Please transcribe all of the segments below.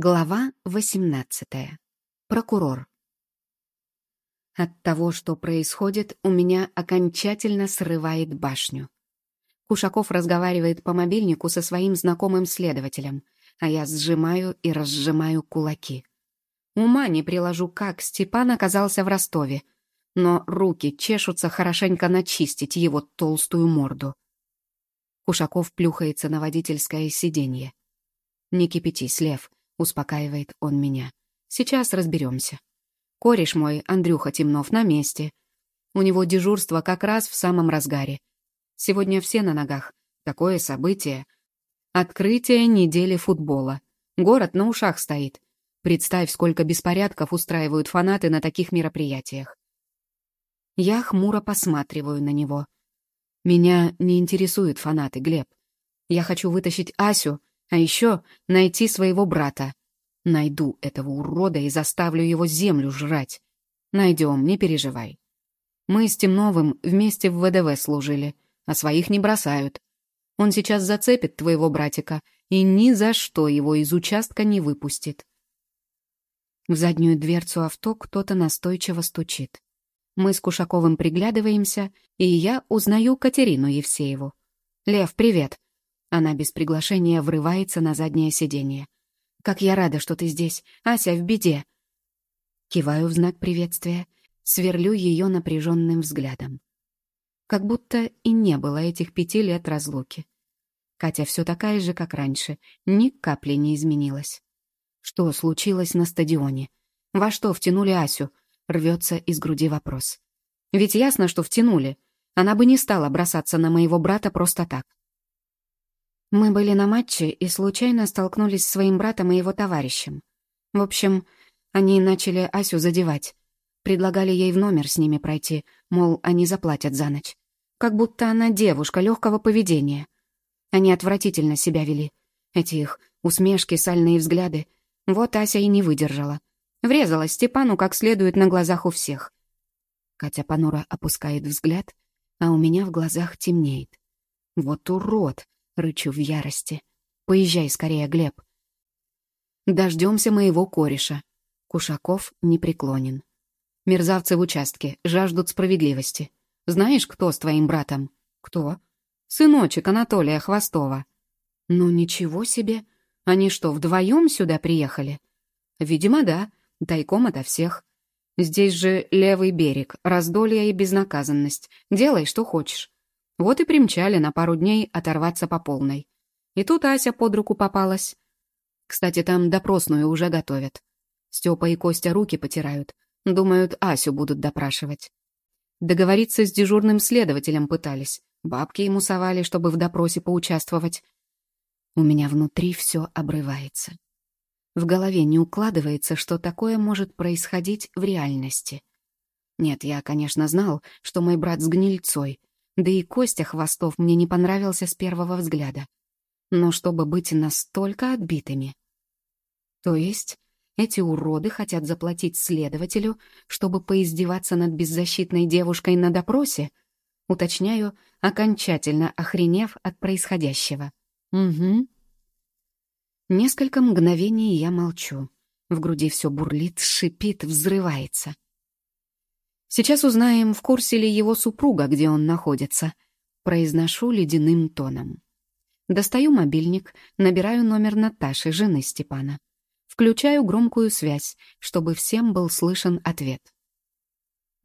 Глава 18. Прокурор. От того, что происходит, у меня окончательно срывает башню. Кушаков разговаривает по мобильнику со своим знакомым следователем, а я сжимаю и разжимаю кулаки. Ума не приложу, как Степан оказался в Ростове, но руки чешутся хорошенько начистить его толстую морду. Кушаков плюхается на водительское сиденье. «Не кипятись, Лев», Успокаивает он меня. Сейчас разберемся. Кореш мой, Андрюха Темнов, на месте. У него дежурство как раз в самом разгаре. Сегодня все на ногах. Такое событие. Открытие недели футбола. Город на ушах стоит. Представь, сколько беспорядков устраивают фанаты на таких мероприятиях. Я хмуро посматриваю на него. Меня не интересуют фанаты, Глеб. Я хочу вытащить Асю а еще найти своего брата. Найду этого урода и заставлю его землю жрать. Найдем, не переживай. Мы с Темновым вместе в ВДВ служили, а своих не бросают. Он сейчас зацепит твоего братика и ни за что его из участка не выпустит. В заднюю дверцу авто кто-то настойчиво стучит. Мы с Кушаковым приглядываемся, и я узнаю Катерину Евсееву. «Лев, привет!» Она без приглашения врывается на заднее сиденье. «Как я рада, что ты здесь. Ася в беде!» Киваю в знак приветствия, сверлю ее напряженным взглядом. Как будто и не было этих пяти лет разлуки. Катя все такая же, как раньше, ни капли не изменилась. Что случилось на стадионе? Во что втянули Асю? Рвется из груди вопрос. Ведь ясно, что втянули. Она бы не стала бросаться на моего брата просто так. Мы были на матче и случайно столкнулись с своим братом и его товарищем. В общем, они начали Асю задевать. Предлагали ей в номер с ними пройти, мол, они заплатят за ночь. Как будто она девушка легкого поведения. Они отвратительно себя вели. Эти их усмешки, сальные взгляды. Вот Ася и не выдержала. Врезалась Степану как следует на глазах у всех. Катя понуро опускает взгляд, а у меня в глазах темнеет. Вот урод! Рычу в ярости. «Поезжай скорее, Глеб». Дождемся моего кореша. Кушаков непреклонен. Мерзавцы в участке жаждут справедливости. Знаешь, кто с твоим братом? Кто? Сыночек Анатолия Хвостова. Ну ничего себе. Они что, вдвоем сюда приехали? Видимо, да. Тайком ото всех. Здесь же левый берег, раздолье и безнаказанность. Делай, что хочешь. Вот и примчали на пару дней оторваться по полной. И тут Ася под руку попалась. Кстати, там допросную уже готовят. Степа и Костя руки потирают. Думают, Асю будут допрашивать. Договориться с дежурным следователем пытались. Бабки ему совали, чтобы в допросе поучаствовать. У меня внутри все обрывается. В голове не укладывается, что такое может происходить в реальности. Нет, я, конечно, знал, что мой брат с гнильцой, да и Костя Хвостов мне не понравился с первого взгляда. Но чтобы быть настолько отбитыми... То есть эти уроды хотят заплатить следователю, чтобы поиздеваться над беззащитной девушкой на допросе? Уточняю, окончательно охренев от происходящего. Угу. Несколько мгновений я молчу. В груди все бурлит, шипит, взрывается. Сейчас узнаем, в курсе ли его супруга, где он находится. Произношу ледяным тоном. Достаю мобильник, набираю номер Наташи, жены Степана. Включаю громкую связь, чтобы всем был слышен ответ.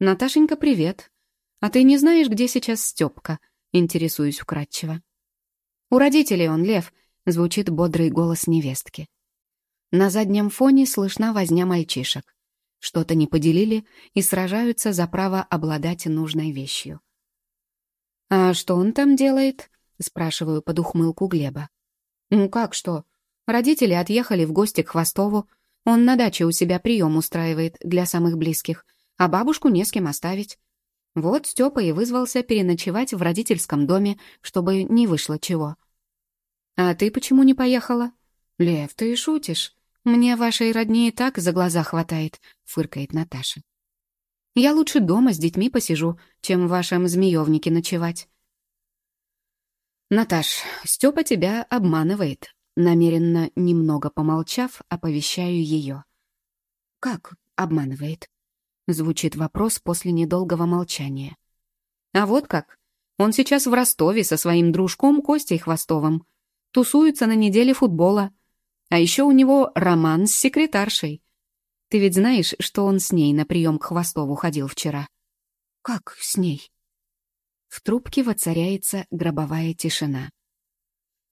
«Наташенька, привет. А ты не знаешь, где сейчас Степка?» Интересуюсь вкратчиво. «У родителей он, Лев», — звучит бодрый голос невестки. На заднем фоне слышна возня мальчишек что-то не поделили и сражаются за право обладать нужной вещью. «А что он там делает?» — спрашиваю под ухмылку Глеба. «Ну как что? Родители отъехали в гости к Хвостову. Он на даче у себя прием устраивает для самых близких, а бабушку не с кем оставить. Вот Степа и вызвался переночевать в родительском доме, чтобы не вышло чего. А ты почему не поехала? Лев, ты шутишь? «Мне вашей родни и так за глаза хватает», — фыркает Наташа. «Я лучше дома с детьми посижу, чем в вашем змеевнике ночевать». «Наташ, Степа тебя обманывает», Намеренно, немного помолчав, оповещаю ее. «Как обманывает?» Звучит вопрос после недолгого молчания. «А вот как. Он сейчас в Ростове со своим дружком Костей Хвостовым. Тусуется на неделе футбола. А еще у него роман с секретаршей. Ты ведь знаешь, что он с ней на прием к Хвостову ходил вчера?» «Как с ней?» В трубке воцаряется гробовая тишина.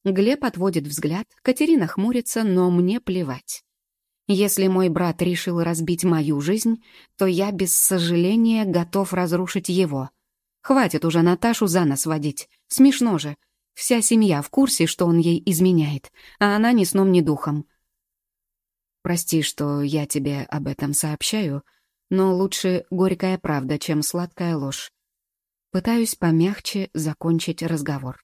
Глеб отводит взгляд, Катерина хмурится, но мне плевать. Если мой брат решил разбить мою жизнь, то я без сожаления готов разрушить его. Хватит уже Наташу за нос водить. Смешно же. Вся семья в курсе, что он ей изменяет, а она ни сном, ни духом. Прости, что я тебе об этом сообщаю, но лучше горькая правда, чем сладкая ложь. Пытаюсь помягче закончить разговор.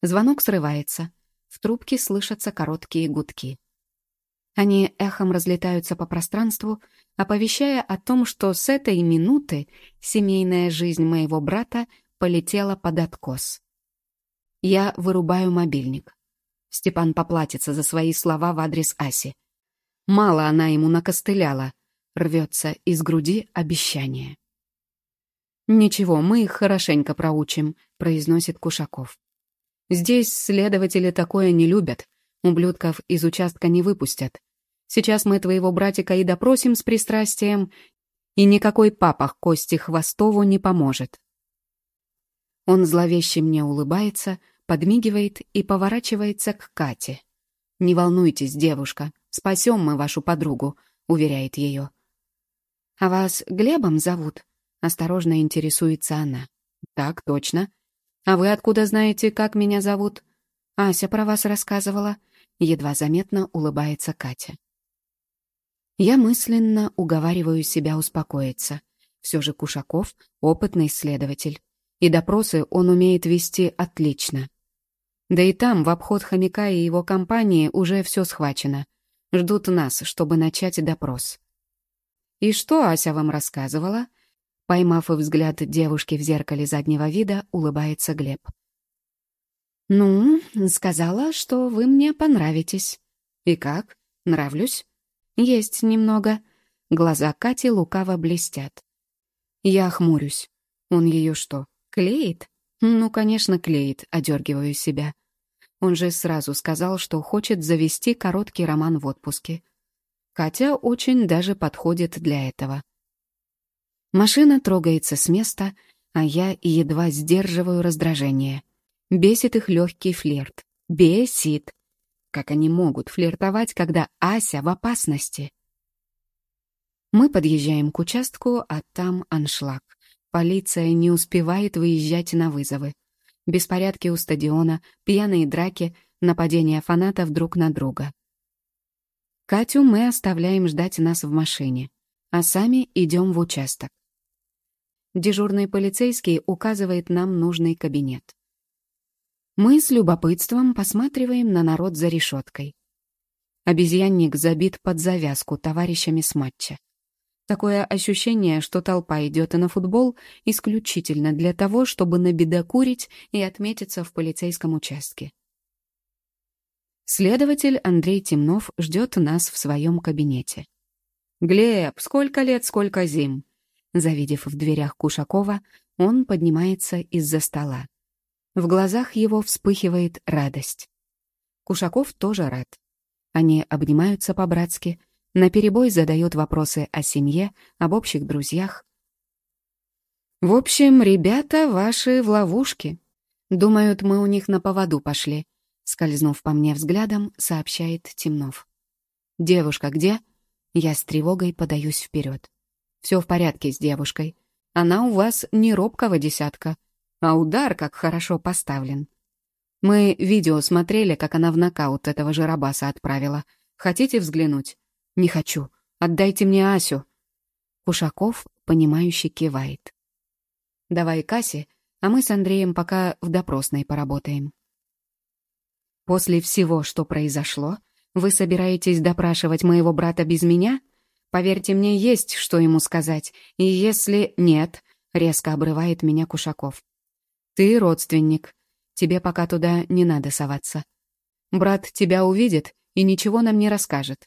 Звонок срывается. В трубке слышатся короткие гудки. Они эхом разлетаются по пространству, оповещая о том, что с этой минуты семейная жизнь моего брата полетела под откос. Я вырубаю мобильник. Степан поплатится за свои слова в адрес Аси. Мало она ему накостыляла. Рвется из груди обещание. «Ничего, мы их хорошенько проучим», — произносит Кушаков. «Здесь следователи такое не любят. Ублюдков из участка не выпустят. Сейчас мы твоего братика и допросим с пристрастием, и никакой папах Кости Хвостову не поможет». Он зловеще мне улыбается, подмигивает и поворачивается к Кате. «Не волнуйтесь, девушка, спасем мы вашу подругу», — уверяет ее. «А вас Глебом зовут?» Осторожно интересуется она. «Так, точно. А вы откуда знаете, как меня зовут?» «Ася про вас рассказывала». Едва заметно улыбается Катя. Я мысленно уговариваю себя успокоиться. Все же Кушаков — опытный следователь. И допросы он умеет вести отлично. Да и там, в обход хомяка и его компании, уже все схвачено. Ждут нас, чтобы начать допрос. «И что Ася вам рассказывала?» Поймав взгляд девушки в зеркале заднего вида, улыбается Глеб. «Ну, сказала, что вы мне понравитесь». «И как? Нравлюсь?» «Есть немного». Глаза Кати лукаво блестят. Я хмурюсь. Он ее что, клеит? Ну, конечно, клеит, одергиваю себя. Он же сразу сказал, что хочет завести короткий роман в отпуске. Катя очень даже подходит для этого. Машина трогается с места, а я едва сдерживаю раздражение. Бесит их легкий флирт. Бесит. Как они могут флиртовать, когда Ася в опасности? Мы подъезжаем к участку, а там аншлаг. Полиция не успевает выезжать на вызовы. Беспорядки у стадиона, пьяные драки, нападения фанатов друг на друга. Катю мы оставляем ждать нас в машине, а сами идем в участок. Дежурный полицейский указывает нам нужный кабинет. Мы с любопытством посматриваем на народ за решеткой. Обезьянник забит под завязку товарищами с матча. Такое ощущение, что толпа идет на футбол исключительно для того, чтобы набедокурить и отметиться в полицейском участке. Следователь Андрей Темнов ждет нас в своем кабинете. «Глеб, сколько лет, сколько зим!» Завидев в дверях Кушакова, он поднимается из-за стола. В глазах его вспыхивает радость. Кушаков тоже рад. Они обнимаются по-братски, наперебой задают вопросы о семье, об общих друзьях. «В общем, ребята ваши в ловушке. Думают, мы у них на поводу пошли», скользнув по мне взглядом, сообщает Темнов. «Девушка где?» Я с тревогой подаюсь вперед. Все в порядке с девушкой. Она у вас не робкого десятка, а удар как хорошо поставлен. Мы видео смотрели, как она в нокаут этого жарабаса отправила. Хотите взглянуть? Не хочу. Отдайте мне Асю. Кушаков, понимающе кивает. Давай Кассе, а мы с Андреем пока в допросной поработаем. После всего, что произошло, вы собираетесь допрашивать моего брата без меня? Поверьте мне, есть что ему сказать. И если нет, резко обрывает меня Кушаков. Ты родственник. Тебе пока туда не надо соваться. Брат тебя увидит и ничего нам не расскажет.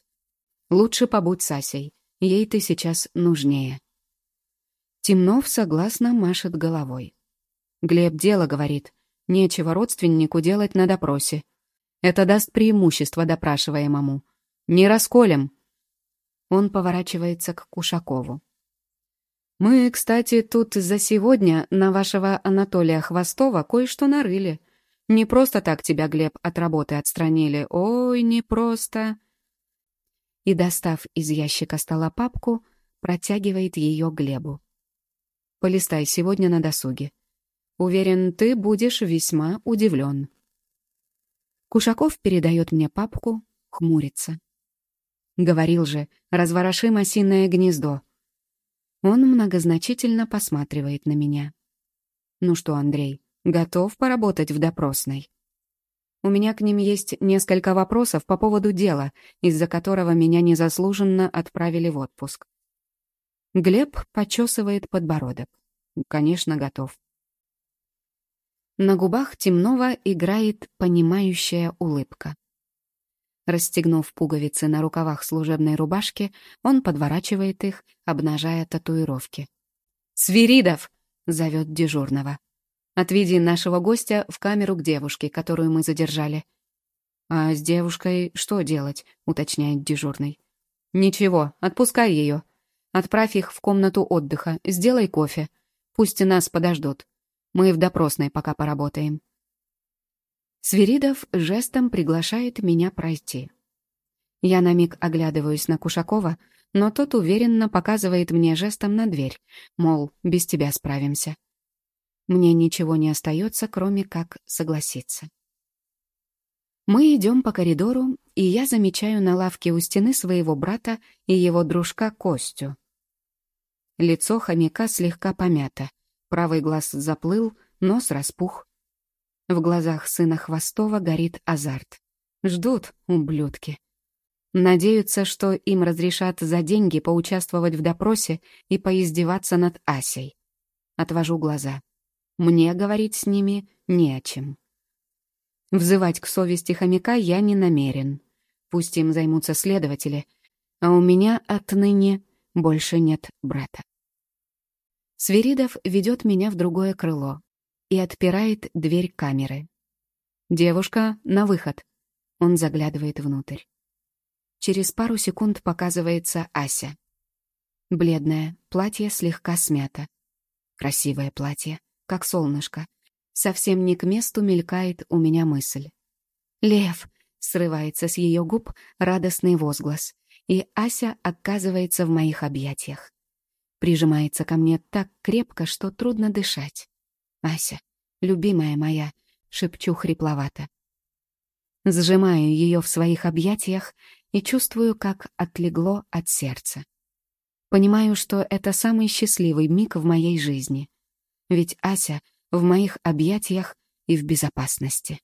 Лучше побудь с Асей, ей ты сейчас нужнее». Темнов согласно машет головой. Глеб дело говорит. Нечего родственнику делать на допросе. Это даст преимущество допрашиваемому. Не расколем. Он поворачивается к Кушакову. Мы, кстати, тут за сегодня на вашего Анатолия Хвостова кое-что нарыли. Не просто так тебя, Глеб, от работы отстранили. Ой, не просто. И, достав из ящика стола папку, протягивает ее Глебу. Полистай сегодня на досуге. Уверен, ты будешь весьма удивлен. Кушаков передает мне папку, хмурится. Говорил же, разворошим осиное гнездо. Он многозначительно посматривает на меня. «Ну что, Андрей, готов поработать в допросной?» У меня к ним есть несколько вопросов по поводу дела, из-за которого меня незаслуженно отправили в отпуск. Глеб почесывает подбородок. Конечно, готов. На губах темного играет понимающая улыбка. Расстегнув пуговицы на рукавах служебной рубашки, он подворачивает их, обнажая татуировки. «Свиридов!» — зовет дежурного. «Отведи нашего гостя в камеру к девушке, которую мы задержали». «А с девушкой что делать?» — уточняет дежурный. «Ничего, отпускай ее. Отправь их в комнату отдыха, сделай кофе. Пусть нас подождут. Мы в допросной пока поработаем». Свиридов жестом приглашает меня пройти. Я на миг оглядываюсь на Кушакова, но тот уверенно показывает мне жестом на дверь, мол, без тебя справимся. Мне ничего не остается, кроме как согласиться. Мы идем по коридору, и я замечаю на лавке у стены своего брата и его дружка Костю. Лицо хомяка слегка помято, правый глаз заплыл, нос распух. В глазах сына Хвостова горит азарт. Ждут, ублюдки. Надеются, что им разрешат за деньги поучаствовать в допросе и поиздеваться над Асей. Отвожу глаза. Мне говорить с ними не о чем. Взывать к совести хомяка я не намерен. Пусть им займутся следователи, а у меня отныне больше нет брата. Свиридов ведет меня в другое крыло, и отпирает дверь камеры. «Девушка, на выход!» Он заглядывает внутрь. Через пару секунд показывается Ася. Бледное, платье слегка смято. Красивое платье, как солнышко. Совсем не к месту мелькает у меня мысль. «Лев!» — срывается с ее губ радостный возглас, и Ася оказывается в моих объятиях. Прижимается ко мне так крепко, что трудно дышать. «Ася, любимая моя», — шепчу хрипловато. Сжимаю ее в своих объятиях и чувствую, как отлегло от сердца. Понимаю, что это самый счастливый миг в моей жизни. Ведь Ася в моих объятиях и в безопасности.